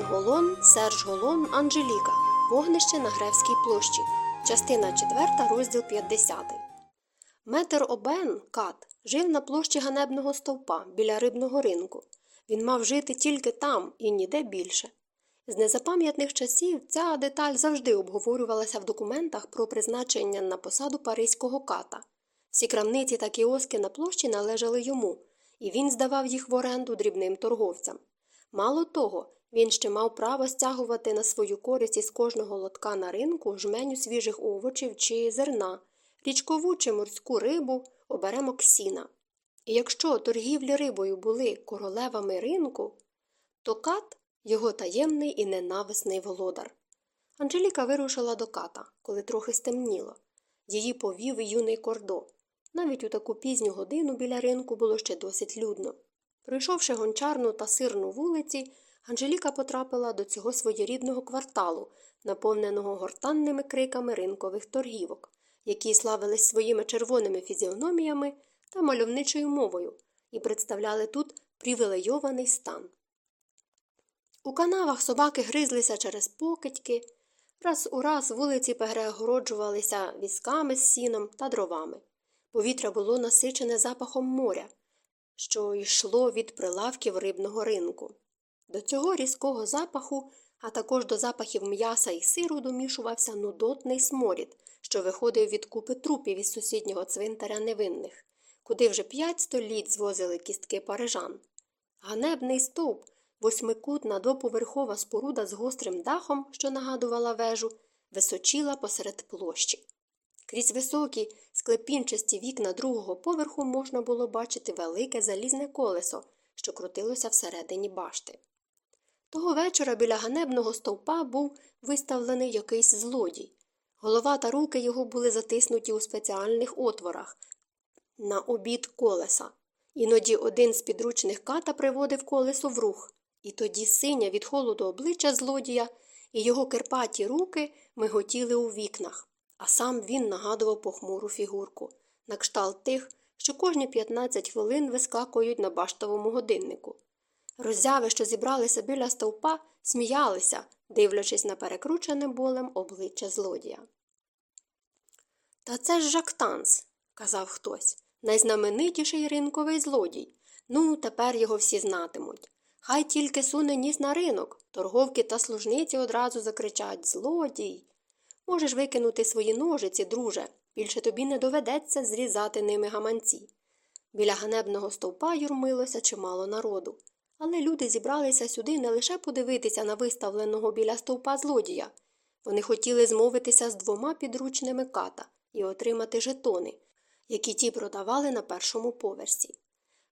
Жан Голон, Серж Голон, Анжеліка. Вогнище на Гревській площі. Частина 4, розділ 50. Метр Обен, кат, жив на площі ганебного стовпа біля рибного ринку. Він мав жити тільки там і ніде більше. З незапам'ятних часів ця деталь завжди обговорювалася в документах про призначення на посаду паризького ката. Всі крамниці та кіоски на площі належали йому, і він здавав їх в оренду дрібним торговцям. Мало того, він ще мав право стягувати на свою користь із кожного лотка на ринку жменю свіжих овочів чи зерна, річкову чи морську рибу, оберемок сіна. І якщо торгівлі рибою були королевами ринку, то кат його таємний і ненависний володар. Анжеліка вирушила до ката, коли трохи стемніло. Її повів юний кордо. Навіть у таку пізню годину біля ринку було ще досить людно. Пройшовши гончарну та сирну вулиці, Анжеліка потрапила до цього своєрідного кварталу, наповненого гортанними криками ринкових торгівок, які славились своїми червоними фізіономіями та мальовничою мовою і представляли тут привілейований стан. У канавах собаки гризлися через покидьки, раз у раз вулиці перегороджувалися візками з сіном та дровами. Повітря було насичене запахом моря, що йшло від прилавків рибного ринку. До цього різкого запаху, а також до запахів м'яса і сиру домішувався нудотний сморід, що виходив від купи трупів із сусіднього цвинтаря невинних, куди вже п'ять століть звозили кістки парижан. Ганебний стовп, восьмикутна двоповерхова споруда з гострим дахом, що нагадувала вежу, височила посеред площі. Крізь високі, склепінчасті вікна другого поверху можна було бачити велике залізне колесо, що крутилося всередині башти. Того вечора біля ганебного стовпа був виставлений якийсь злодій. Голова та руки його були затиснуті у спеціальних отворах на обід колеса. Іноді один з підручних ката приводив колесо в рух, і тоді синя від холоду обличчя злодія і його кирпаті руки миготіли у вікнах, а сам він нагадував похмуру фігурку, на кшталт тих, що кожні 15 хвилин вискакують на баштовому годиннику. Роззяви, що зібралися біля стовпа, сміялися, дивлячись на перекручене болем обличчя злодія. Та це ж Жактанс, казав хтось, найзнаменитіший ринковий злодій. Ну, тепер його всі знатимуть. Хай тільки суне ніс на ринок, торговки та служниці одразу закричать Злодій. Можеш викинути свої ножиці, друже, більше тобі не доведеться зрізати ними гаманці. Біля ганебного стовпа юрмилося чимало народу. Але люди зібралися сюди не лише подивитися на виставленого біля стовпа злодія. Вони хотіли змовитися з двома підручними ката і отримати жетони, які ті продавали на першому поверсі.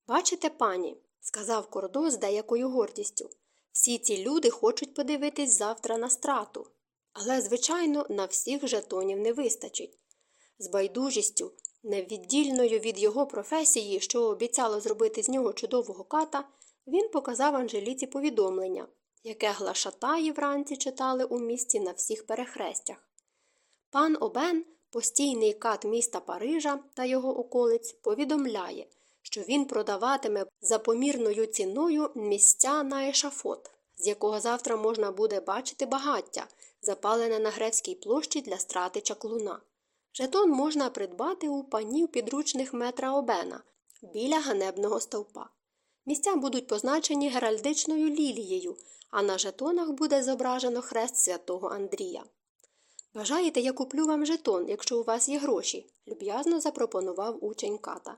Бачите, пані, сказав Кордо з деякою гордістю, всі ці люди хочуть подивитись завтра на страту. Але, звичайно, на всіх жетонів не вистачить. З байдужістю, невіддільною від його професії, що обіцяло зробити з нього чудового ката, він показав Анжеліці повідомлення, яке глашатаї вранці читали у місті на всіх перехрестях. Пан Обен, постійний кат міста Парижа та його околиць, повідомляє, що він продаватиме за помірною ціною місця на ешафот, з якого завтра можна буде бачити багаття, запалене на Гревській площі для страти чаклуна. Жетон можна придбати у панів підручних метра Обена біля ганебного стовпа. Місця будуть позначені геральдичною лілією, а на жетонах буде зображено хрест святого Андрія. Бажаєте, я куплю вам жетон, якщо у вас є гроші, люб'язно запропонував учень ката.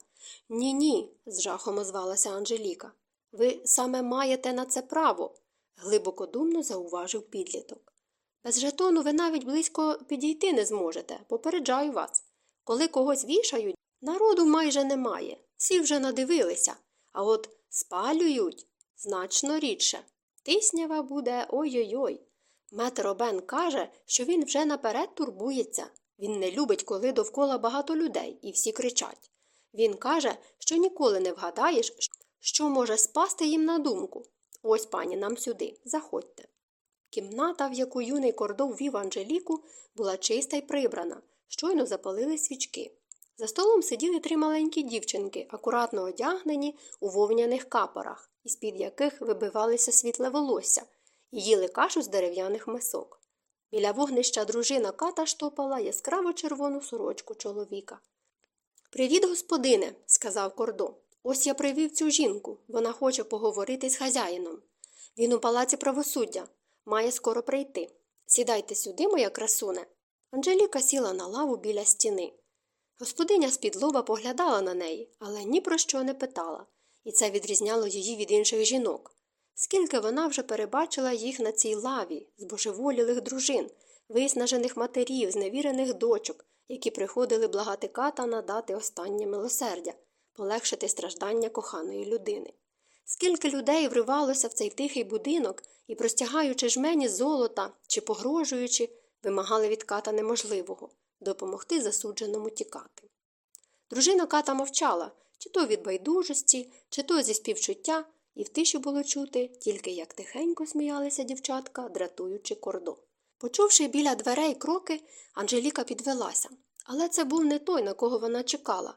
Ні, ні, з жахом озвалася Анжеліка. Ви саме маєте на це право, глибокодумно зауважив підліток. Без жетону ви навіть близько підійти не зможете, попереджаю вас. Коли когось вішають, народу майже немає, всі вже надивилися, а от спалюють значно рідше. Тиснява буде ой-ой-ой. Метр Обен каже, що він вже наперед турбується. Він не любить, коли довкола багато людей і всі кричать. Він каже, що ніколи не вгадаєш, що може спасти їм на думку. Ось, пані, нам сюди, заходьте. Кімната, в яку юний кордов вів Анжеліку, була чиста й прибрана, щойно запалили свічки. За столом сиділи три маленькі дівчинки, акуратно одягнені у вовняних капорах, із під яких вибивалися світле волосся, і їли кашу з дерев'яних мисок. Біля вогнища дружина ката штопала яскраво червону сорочку чоловіка. Привіт, господине, сказав кордо. Ось я привів цю жінку. Вона хоче поговорити з хазяїном. Він у палаці правосуддя, має скоро прийти. Сідайте сюди, моя красуне. Анжеліка сіла на лаву біля стіни. Господиня з-під лоба поглядала на неї, але ні про що не питала, і це відрізняло її від інших жінок. Скільки вона вже перебачила їх на цій лаві, збожеволілих дружин, виснажених матерів, зневірених дочок, які приходили благати ката надати останнє милосердя, полегшити страждання коханої людини. Скільки людей вривалося в цей тихий будинок і, простягаючи жмені золота чи погрожуючи, вимагали від ката неможливого допомогти засудженому тікати. Дружина ката мовчала, чи то від байдужості, чи то зі співчуття, і в тиші було чути, тільки як тихенько сміялися дівчатка, дратуючи кордо. Почувши біля дверей кроки, Анжеліка підвелася, але це був не той, на кого вона чекала.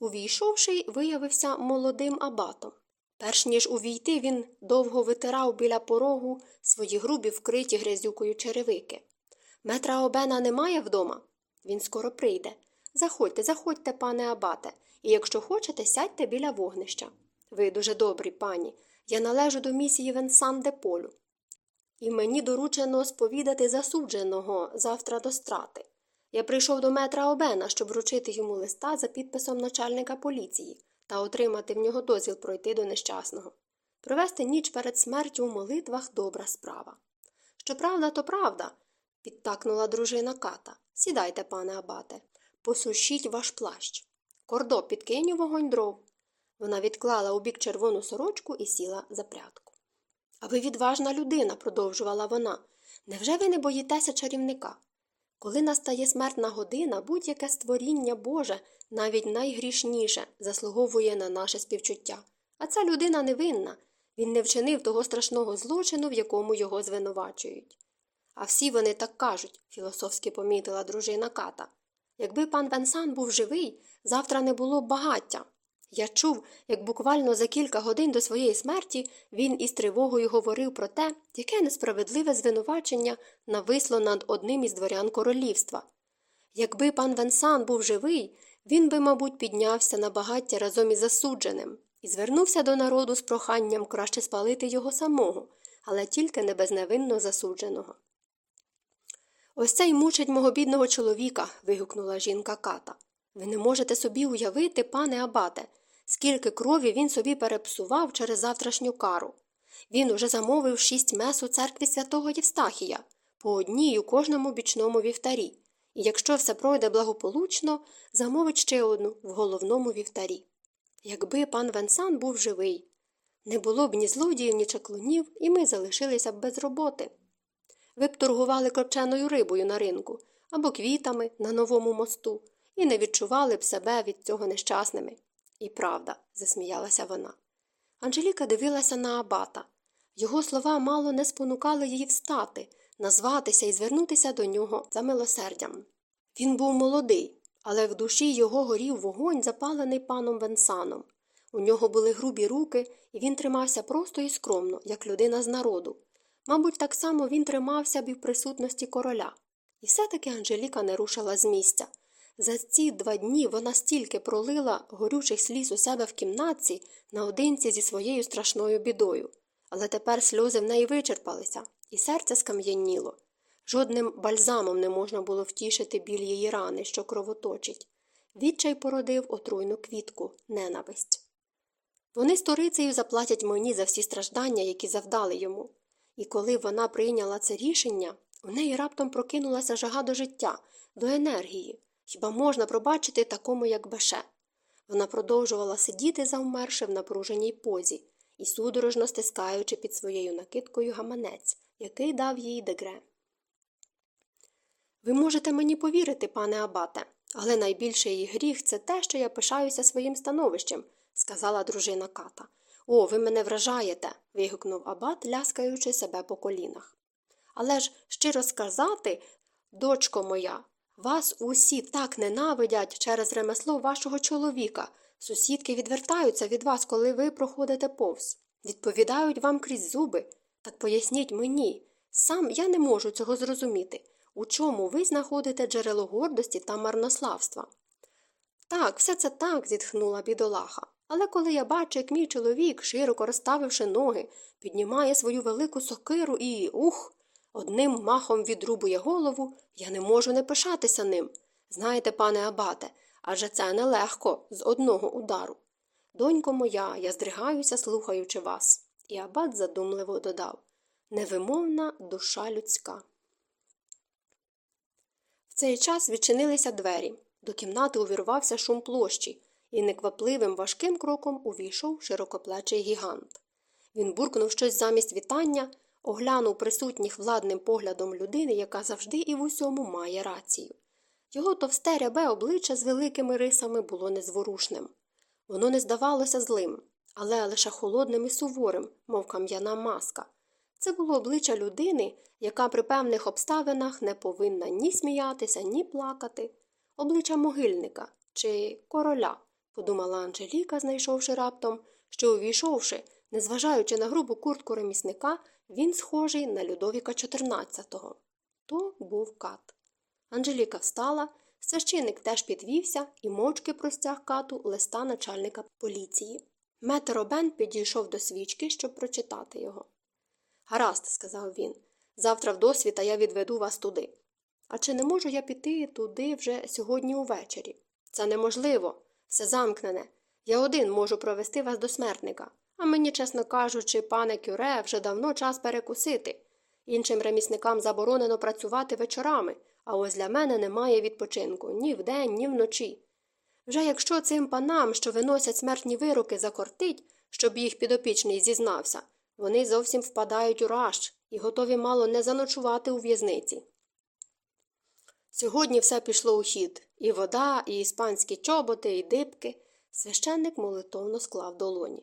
Увійшовши, виявився молодим абатом. Перш ніж увійти, він довго витирав біля порогу свої грубі вкриті грязюкою черевики. Метра обена немає вдома? Він скоро прийде. Заходьте, заходьте, пане абате, і якщо хочете, сядьте біля вогнища. Ви дуже добрі, пані. Я належу до місії Венсан де Полю. І мені доручено сповідати засудженого завтра до страти. Я прийшов до метра Обена, щоб вручити йому листа за підписом начальника поліції та отримати в нього дозвіл пройти до нещасного. Провести ніч перед смертю у молитвах добра справа. Щоправда, то правда, підтакнула дружина ката. Сідайте, пане абате, посушіть ваш плащ. Кордо, підкинь у вогонь дров. Вона відклала у бік червону сорочку і сіла за прядку. А ви відважна людина, продовжувала вона. Невже ви не боїтеся чарівника? Коли настає смертна година, будь-яке створіння Боже, навіть найгрішніше, заслуговує на наше співчуття. А ця людина невинна. Він не вчинив того страшного злочину, в якому його звинувачують. А всі вони так кажуть, філософськи помітила дружина ката. Якби пан Венсан був живий, завтра не було б багаття. Я чув, як буквально за кілька годин до своєї смерті він із тривогою говорив про те, яке несправедливе звинувачення нависло над одним із дворян королівства. Якби пан Венсан був живий, він би, мабуть, піднявся на багаття разом із засудженим і звернувся до народу з проханням краще спалити його самого, але тільки не безневинно засудженого. Ось це й мучить мого бідного чоловіка. вигукнула жінка ката. Ви не можете собі уявити, пане Абате, скільки крові він собі перепсував через завтрашню кару. Він уже замовив шість мес у церкві святого Євстахія, по одній у кожному бічному вівтарі, і якщо все пройде благополучно, замовить ще одну в головному вівтарі. Якби пан Венсан був живий, не було б ні злодіїв, ні чаклунів, і ми залишилися б без роботи. Ви б торгували копченою рибою на ринку або квітами на новому мосту і не відчували б себе від цього нещасними. І правда, засміялася вона. Анжеліка дивилася на абата. Його слова мало не спонукали її встати, назватися і звернутися до нього за милосердям. Він був молодий, але в душі його горів вогонь, запалений паном Венсаном. У нього були грубі руки, і він тримався просто і скромно, як людина з народу. Мабуть, так само він тримався б і в присутності короля. І все таки Анжеліка не рушила з місця. За ці два дні вона стільки пролила горючих сліз у себе в кімнатці наодинці зі своєю страшною бідою. Але тепер сльози в неї вичерпалися, і серце скам'яніло. Жодним бальзамом не можна було втішити біль її рани, що кровоточить. Відчай породив отруйну квітку, ненависть. Вони сторицею заплатять мені за всі страждання, які завдали йому. І коли вона прийняла це рішення, у неї раптом прокинулася жага до життя, до енергії. Хіба можна пробачити такому, як Беше? Вона продовжувала сидіти завмерши в напруженій позі і судорожно стискаючи під своєю накидкою гаманець, який дав їй дегре. Ви можете мені повірити, пане Абате, але найбільший її гріх це те, що я пишаюся своїм становищем, сказала дружина ката. О, ви мене вражаєте. вигукнув Абат, ляскаючи себе по колінах. Але ж щиро сказати, дочко моя, вас усі так ненавидять через ремесло вашого чоловіка. Сусідки відвертаються від вас, коли ви проходите повз. Відповідають вам крізь зуби. Так поясніть мені. Сам я не можу цього зрозуміти. У чому ви знаходите джерело гордості та марнославства? Так, все це так, зітхнула бідолаха. Але коли я бачу, як мій чоловік, широко розставивши ноги, піднімає свою велику сокиру і ух, одним махом відрубує голову, я не можу не пишатися ним. Знаєте, пане Абате, адже це нелегко з одного удару. Донько моя, я здригаюся, слухаючи вас. І абат задумливо додав невимовна душа людська. В цей час відчинилися двері. До кімнати увірвався шум площі, і неквапливим важким кроком увійшов широкоплечий гігант. Він буркнув щось замість вітання, оглянув присутніх владним поглядом людини, яка завжди і в усьому має рацію. Його товсте рябе обличчя з великими рисами було незворушним. Воно не здавалося злим, але лише холодним і суворим, мов кам'яна маска. Це було обличчя людини, яка при певних обставинах не повинна ні сміятися, ні плакати, обличчя могильника чи короля, подумала Анжеліка, знайшовши раптом, що, увійшовши, незважаючи на грубу куртку ремісника, він схожий на Людовіка XIV. То був кат. Анжеліка встала, священик теж підвівся і мовчки простяг кату листа начальника поліції. Метер Обен підійшов до свічки, щоб прочитати його. Гаразд, сказав він, завтра в досвіта я відведу вас туди. А чи не можу я піти туди вже сьогодні увечері? Це неможливо, все замкнене. Я один можу провести вас до смертника. А мені, чесно кажучи, пане Кюре, вже давно час перекусити. Іншим ремісникам заборонено працювати вечорами, а ось для мене немає відпочинку ні вдень, ні вночі. Вже якщо цим панам, що виносять смертні вироки, закортить, щоб їх підопічний зізнався, вони зовсім впадають у раж і готові мало не заночувати у в'язниці. Сьогодні все пішло у хід і вода, і іспанські чоботи, і дибки. Священник молитовно склав долоні.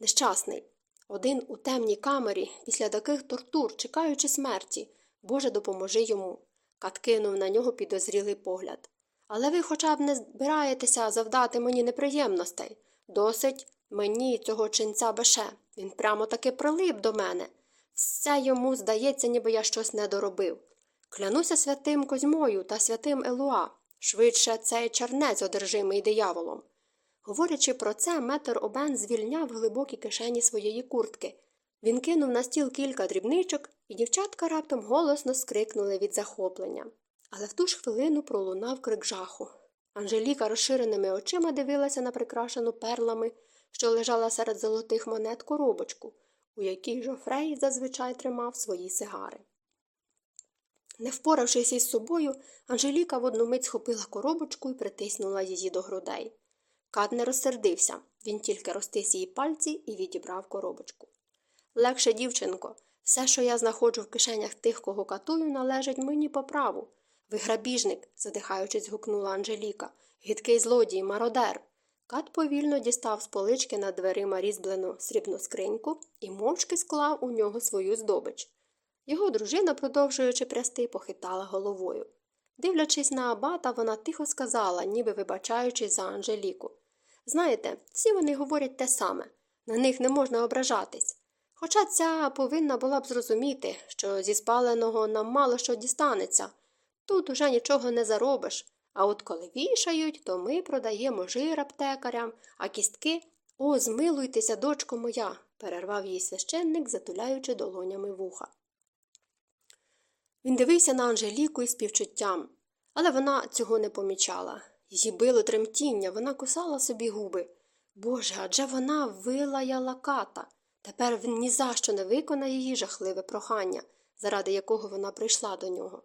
Нещасний. Один у темній камері, після таких тортур, чекаючи смерті. Боже, допоможи йому. Кат кинув на нього підозрілий погляд. Але ви хоча б не збираєтеся завдати мені неприємностей. Досить мені цього чинця беше. Він прямо таки прилип до мене. Все йому здається, ніби я щось не доробив. Клянуся святим Козьмою та святим Елуа, швидше цей чернець одержимий дияволом. Говорячи про це, метр Обен звільняв глибокі кишені своєї куртки. Він кинув на стіл кілька дрібничок, і дівчатка раптом голосно скрикнули від захоплення. Але в ту ж хвилину пролунав крик жаху. Анжеліка розширеними очима дивилася на прикрашену перлами, що лежала серед золотих монет коробочку, у якій Жофрей зазвичай тримав свої сигари. Не впоравшись із собою, Анжеліка в одну мить схопила коробочку і притиснула її до грудей. Кат не розсердився, він тільки розтис її пальці і відібрав коробочку. Легше, дівчинко, все, що я знаходжу в кишенях тих, кого катую, належить мені по праву. Ви грабіжник, задихаючись, гукнула Анжеліка. Гидкий злодій, мародер. Кат повільно дістав з полички над дверима різьблену срібну скриньку і мовчки склав у нього свою здобич. Його дружина, продовжуючи прясти, похитала головою. Дивлячись на абата, вона тихо сказала, ніби вибачаючись за Анжеліку. Знаєте, всі вони говорять те саме, на них не можна ображатись. Хоча ця повинна була б зрозуміти, що зі спаленого нам мало що дістанеться. Тут уже нічого не заробиш. А от коли вішають, то ми продаємо жир аптекарям, а кістки о, змилуйтеся, дочко моя, перервав її священник, затуляючи долонями вуха. Він дивився на Анжеліку із співчуттям, але вона цього не помічала. Її било тремтіння, вона кусала собі губи. Боже, адже вона вилаяла ката. Тепер він ні за що не виконає її жахливе прохання, заради якого вона прийшла до нього.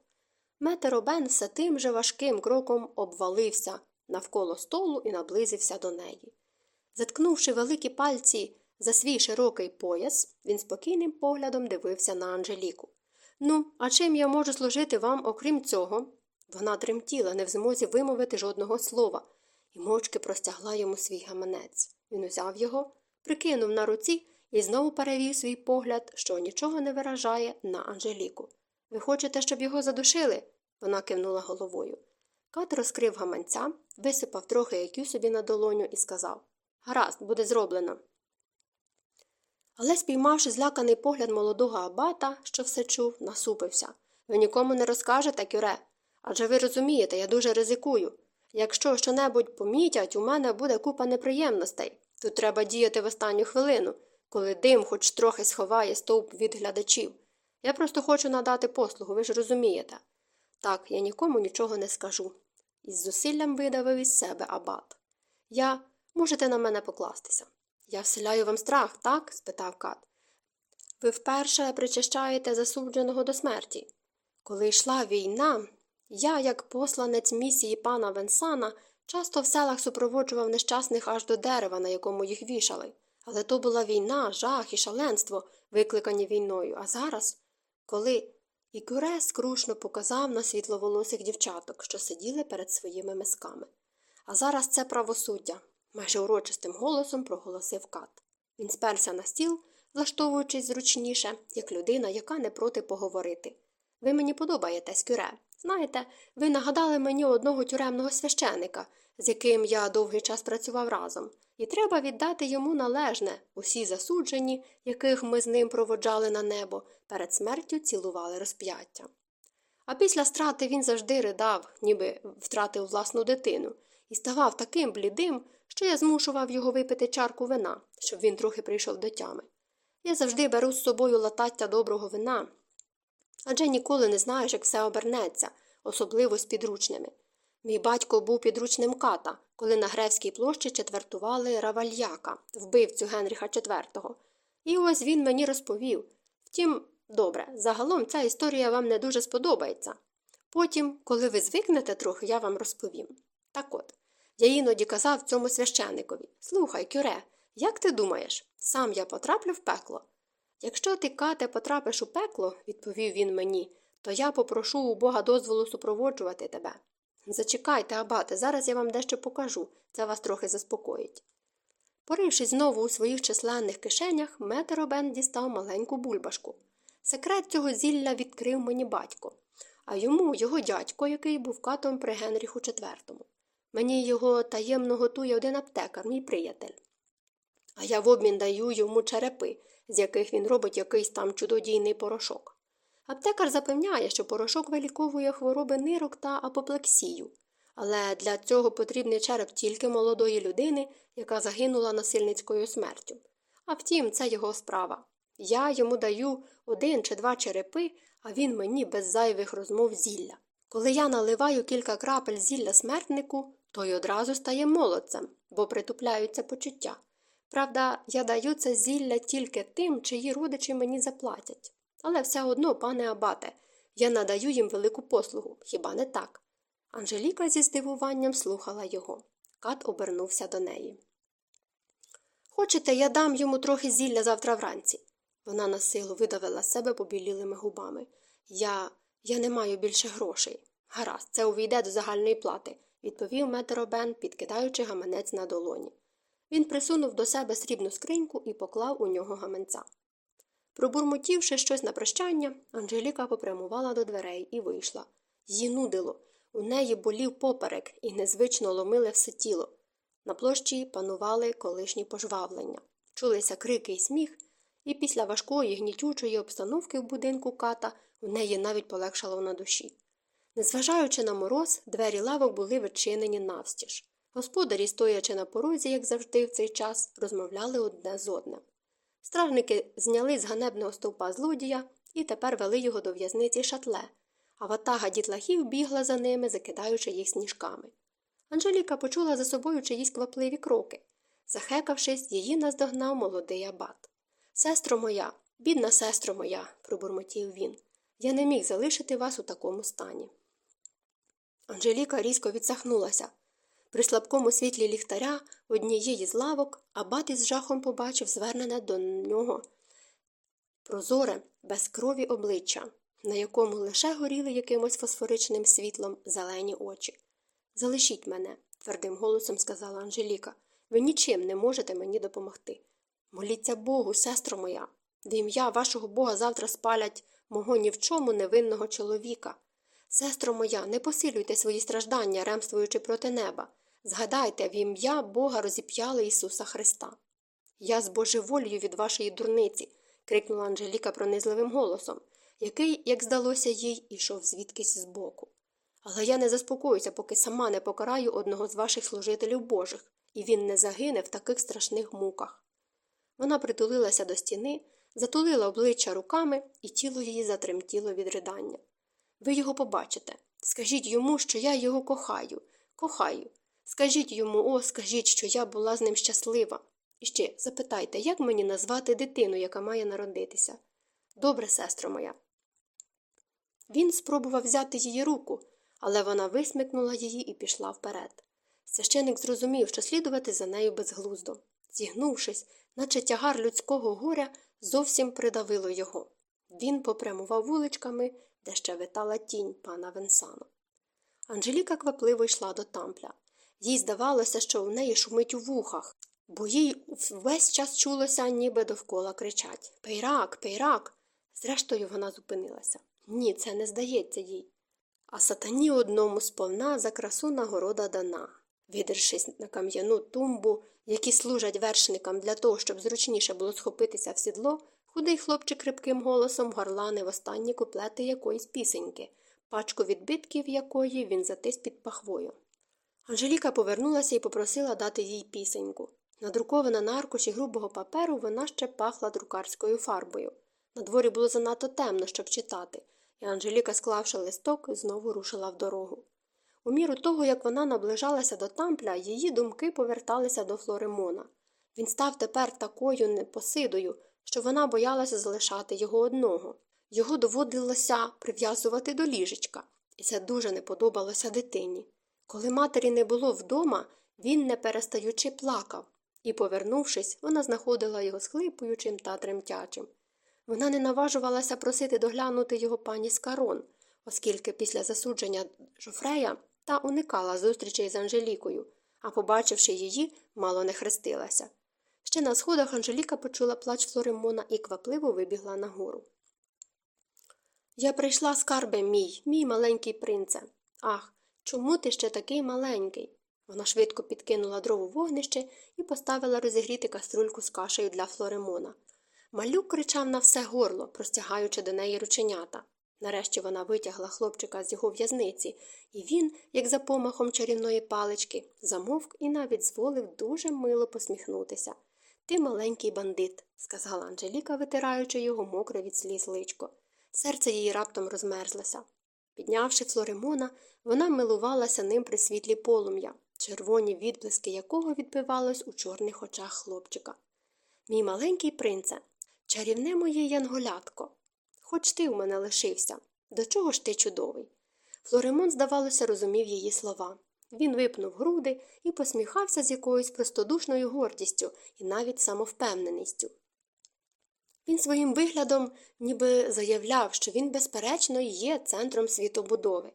Метер Обен все тим же важким кроком обвалився навколо столу і наблизився до неї. Заткнувши великі пальці за свій широкий пояс, він спокійним поглядом дивився на Анжеліку. Ну, а чим я можу служити вам, окрім цього? Вона тремтіла, не в змозі вимовити жодного слова, і мовчки простягла йому свій гаманець. Він узяв його, прикинув на руці і знову перевів свій погляд, що нічого не виражає на Анжеліку. Ви хочете, щоб його задушили? Вона кивнула головою. Кат розкрив гаманця, висипав трохи якю собі на долоню і сказав Гаразд, буде зроблено. Але, спіймавши зляканий погляд молодого абата, що все чув, насупився. Ви нікому не розкажете, кюре. Адже ви розумієте, я дуже ризикую. Якщо щонебудь помітять, у мене буде купа неприємностей. Тут треба діяти в останню хвилину, коли дим хоч трохи сховає стовп від глядачів. Я просто хочу надати послугу, ви ж розумієте. Так, я нікому нічого не скажу. Із зусиллям видавив із себе абат. Я можете на мене покластися. Я вселяю вам страх, так? спитав кат. Ви вперше причащаєте засудженого до смерті. Коли йшла війна, я, як посланець місії пана Венсана, часто в селах супроводжував нещасних аж до дерева, на якому їх вішали. Але то була війна, жах і шаленство, викликані війною. А зараз, коли і Кюре скрушно показав на світловолосих дівчаток, що сиділи перед своїми мисками. А зараз це правосуддя, майже урочистим голосом проголосив кат. Він сперся на стіл, влаштовуючись зручніше, як людина, яка не проти поговорити. Ви мені подобаєтесь, кюре. Знаєте, ви нагадали мені одного тюремного священика, з яким я довгий час працював разом, і треба віддати йому належне усі засуджені, яких ми з ним проводжали на небо, перед смертю цілували розп'яття. А після страти він завжди ридав, ніби втратив власну дитину, і ставав таким блідим, що я змушував його випити чарку вина, щоб він трохи прийшов до тями. Я завжди беру з собою латаття доброго вина, адже ніколи не знаєш, як все обернеться, особливо з підручними. Мій батько був підручним ката, коли на Гревській площі четвертували Равальяка, вбивцю Генріха IV. І ось він мені розповів. Втім, добре, загалом ця історія вам не дуже сподобається. Потім, коли ви звикнете трохи, я вам розповім. Так от, я іноді казав цьому священикові Слухай, кюре, як ти думаєш, сам я потраплю в пекло? Якщо ти, кате, потрапиш у пекло, відповів він мені, то я попрошу у Бога дозволу супроводжувати тебе. Зачекайте, абате, зараз я вам дещо покажу, це вас трохи заспокоїть. Порившись знову у своїх численних кишенях, Метеробен дістав маленьку бульбашку. Секрет цього зілля відкрив мені батько, а йому його дядько, який був катом при Генріху IV. Мені його таємно готує один аптекар, мій приятель. А я в обмін даю йому черепи, з яких він робить якийсь там чудодійний порошок. Аптекар запевняє, що порошок виліковує хвороби нирок та апоплексію, але для цього потрібний череп тільки молодої людини, яка загинула насильницькою смертю. А втім, це його справа. Я йому даю один чи два черепи, а він мені без зайвих розмов зілля. Коли я наливаю кілька крапель зілля смертнику, той одразу стає молодцем, бо притупляються почуття. Правда, я даю це зілля тільки тим, чиї родичі мені заплатять. Але все одно, пане Абате, я надаю їм велику послугу, хіба не так? Анжеліка зі здивуванням слухала його. Кат обернувся до неї. Хочете, я дам йому трохи зілля завтра вранці. Вона на силу видавила себе побілілими губами. Я я не маю більше грошей. Гаразд, це увійде до загальної плати, відповів Метеробен, підкидаючи гаманець на долоні. Він присунув до себе срібну скриньку і поклав у нього гаманця. Пробурмотівши щось на прощання, Анжеліка попрямувала до дверей і вийшла. Її нудило. У неї болів поперек і незвично ломиле все тіло. На площі панували колишні пожвавлення, чулися крики й сміх, і після важкої гнітючої обстановки в будинку ката у неї навіть полегшало на душі. Незважаючи на мороз, двері лавок були відчинені навстіж. Господарі, стоячи на порозі, як завжди, в цей час, розмовляли одне з одним. Стражники зняли з ганебного стовпа злодія і тепер вели його до в'язниці шатле, а ватага дітлахів бігла за ними, закидаючи їх сніжками. Анжеліка почула за собою чиїсь квапливі кроки. Захекавшись, її наздогнав молодий абат. Сестро моя, бідна сестро моя, пробурмотів він, я не міг залишити вас у такому стані. Анжеліка різко відсахнулася. При слабкому світлі ліхтаря однієї з лавок абат із жахом побачив звернене до нього прозоре, без крові обличчя, на якому лише горіли якимось фосфоричним світлом зелені очі. Залишіть мене, твердим голосом сказала Анжеліка. Ви нічим не можете мені допомогти. Моліться Богу, сестро моя, в ім'я вашого Бога завтра спалять мого ні в чому невинного чоловіка. Сестро моя, не посилюйте свої страждання, ремствуючи проти неба. Згадайте, в ім'я Бога розіп'яли Ісуса Христа. Я збожеволію від вашої дурниці. крикнула Анжеліка пронизливим голосом, який, як здалося їй, ішов звідкись збоку. Але я не заспокоюся, поки сама не покараю одного з ваших служителів божих, і він не загине в таких страшних муках. Вона притулилася до стіни, затулила обличчя руками, і тіло її затремтіло від ридання. Ви його побачите. Скажіть йому, що я його кохаю, кохаю. Скажіть йому, о, скажіть, що я була з ним щаслива. І ще запитайте, як мені назвати дитину, яка має народитися? Добре, сестро моя. Він спробував взяти її руку, але вона висмикнула її і пішла вперед. Священик зрозумів, що слідувати за нею безглуздо. Зігнувшись, наче тягар людського горя, зовсім придавило його. Він попрямував вуличками, де ще витала тінь пана Венсано. Анжеліка квапливо йшла до тампля. Їй здавалося, що в неї шумить у вухах, бо їй весь час чулося, ніби довкола кричать Пейрак, пейрак. Зрештою, вона зупинилася. Ні, це не здається їй. А сатані одному сповна за красу нагорода дана. Видершись на кам'яну тумбу, які служать вершникам для того, щоб зручніше було схопитися в сідло, худий хлопчик крипким голосом горланив останні куплети якоїсь пісеньки, пачку відбитків якої він затис під пахвою. Анжеліка повернулася і попросила дати їй пісеньку. Надрукована на аркуші грубого паперу, вона ще пахла друкарською фарбою. На дворі було занадто темно, щоб читати, і Анжеліка, склавши листок, знову рушила в дорогу. У міру того, як вона наближалася до тампля, її думки поверталися до Флоремона. Він став тепер такою непосидою, що вона боялася залишати його одного. Його доводилося прив'язувати до ліжечка, і це дуже не подобалося дитині. Коли матері не було вдома, він, не перестаючи, плакав, і, повернувшись, вона знаходила його схлипуючим та тремтячим. Вона не наважувалася просити доглянути його пані Скарон, оскільки після засудження Жофрея та уникала зустрічей з Анжелікою, а, побачивши її, мало не хрестилася. Ще на сходах Анжеліка почула плач Флоремона і квапливо вибігла нагору. Я прийшла, скарбе мій, мій маленький принце. Ах, чому ти ще такий маленький? Вона швидко підкинула дрову вогнище і поставила розігріти каструльку з кашею для Флоремона. Малюк кричав на все горло, простягаючи до неї рученята. Нарешті вона витягла хлопчика з його в'язниці, і він, як за помахом чарівної палички, замовк і навіть зволив дуже мило посміхнутися. Ти маленький бандит, сказала Анжеліка, витираючи його мокре від сліз личко. Серце її раптом розмерзлося. Піднявши Флоремона, вона милувалася ним при світлі полум'я, червоні відблиски якого відбивались у чорних очах хлопчика. Мій маленький принце, чарівне моє янголятко. Хоч ти в мене лишився. До чого ж ти чудовий? Флоремон, здавалося, розумів її слова. Він випнув груди і посміхався з якоюсь простодушною гордістю і навіть самовпевненістю. Він своїм виглядом ніби заявляв, що він, безперечно, є центром світобудови.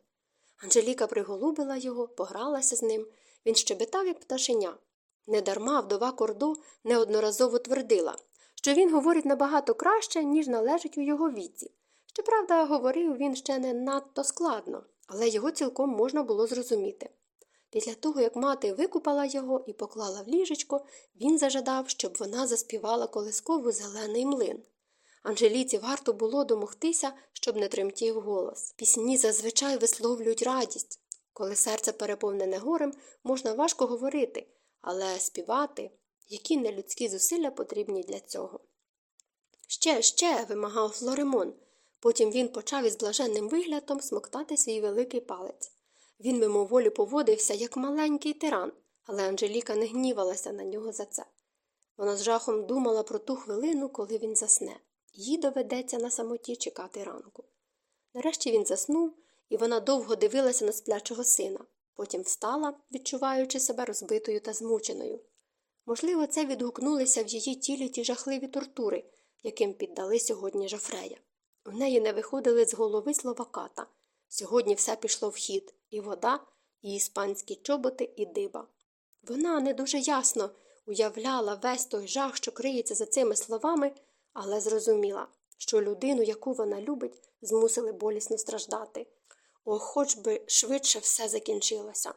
Анжеліка приголубила його, погралася з ним, він щебетав, як пташеня. Недарма вдова Кордо неодноразово твердила, що він говорить набагато краще, ніж належить у його віці. Щоправда, говорив він ще не надто складно, але його цілком можна було зрозуміти. Після того, як мати викупала його і поклала в ліжечко, він зажадав, щоб вона заспівала колискову зелений млин. Анжеліці варто було домогтися, щоб не тремтів голос. Пісні зазвичай висловлюють радість. Коли серце переповнене горем, можна важко говорити, але співати, які нелюдські зусилля потрібні для цього. Ще, ще, вимагав Флоремон. Потім він почав із блаженним виглядом смоктати свій великий палець. Він мимоволі поводився, як маленький тиран, але Анжеліка не гнівалася на нього за це. Вона з жахом думала про ту хвилину, коли він засне. Їй доведеться на самоті чекати ранку. Нарешті він заснув, і вона довго дивилася на сплячого сина, потім встала, відчуваючи себе розбитою та змученою. Можливо, це відгукнулися в її тілі ті жахливі тортури, яким піддали сьогодні Жофрея. У неї не виходили з голови слова ката. Сьогодні все пішло в хід і вода, і іспанські чоботи, і диба. Вона не дуже ясно уявляла весь той жах, що криється за цими словами, але зрозуміла, що людину, яку вона любить, змусили болісно страждати. О, хоч би швидше все закінчилося.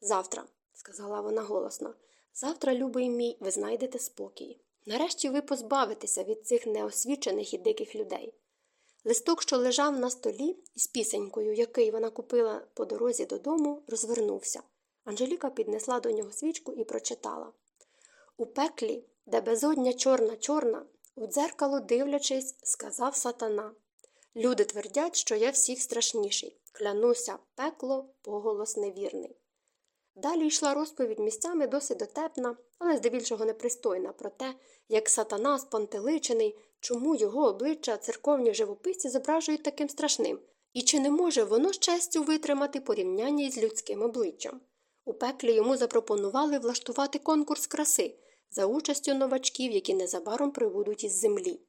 Завтра, сказала вона голосно, завтра, любий мій, ви знайдете спокій. Нарешті ви позбавитеся від цих неосвічених і диких людей. Листок, що лежав на столі із пісенькою, який вона купила по дорозі додому, розвернувся. Анжеліка піднесла до нього свічку і прочитала У пеклі, де безодня чорна чорна, у дзеркало дивлячись, сказав сатана. Люди твердять, що я всіх страшніший. Клянуся, пекло, поголос невірний. Далі йшла розповідь місцями досить дотепна, але здебільшого непристойна про те, як сатана спантеличений, чому його обличчя церковні живописці зображують таким страшним, і чи не може воно з честю витримати порівняння із людським обличчям. У пеклі йому запропонували влаштувати конкурс краси за участю новачків, які незабаром прибудуть із землі.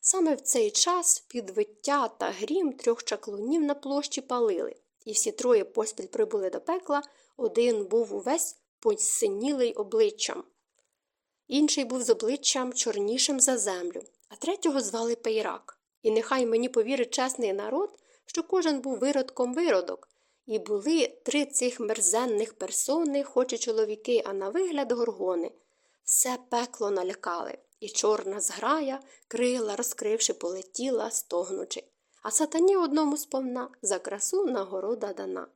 Саме в цей час під виття та грім трьох чаклунів на площі палили, і всі троє поспіль прибули до пекла, один був увесь посинілий обличчям. Інший був з обличчям чорнішим за землю, а третього звали Пейрак. І нехай мені повірить чесний народ, що кожен був виродком виродок, і були три цих мерзенних персони, хоч і чоловіки, а на вигляд горгони. Все пекло налякали, і чорна зграя, крила, розкривши, полетіла, стогнучи. А сатані одному сповна за красу нагорода дана.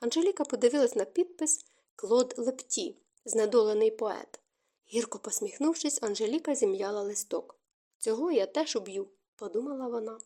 Анжеліка подивилась на підпис Клод Лепті, знедолений поет. Гірко посміхнувшись, Анжеліка зім'яла листок. Цього я теж уб'ю, подумала вона.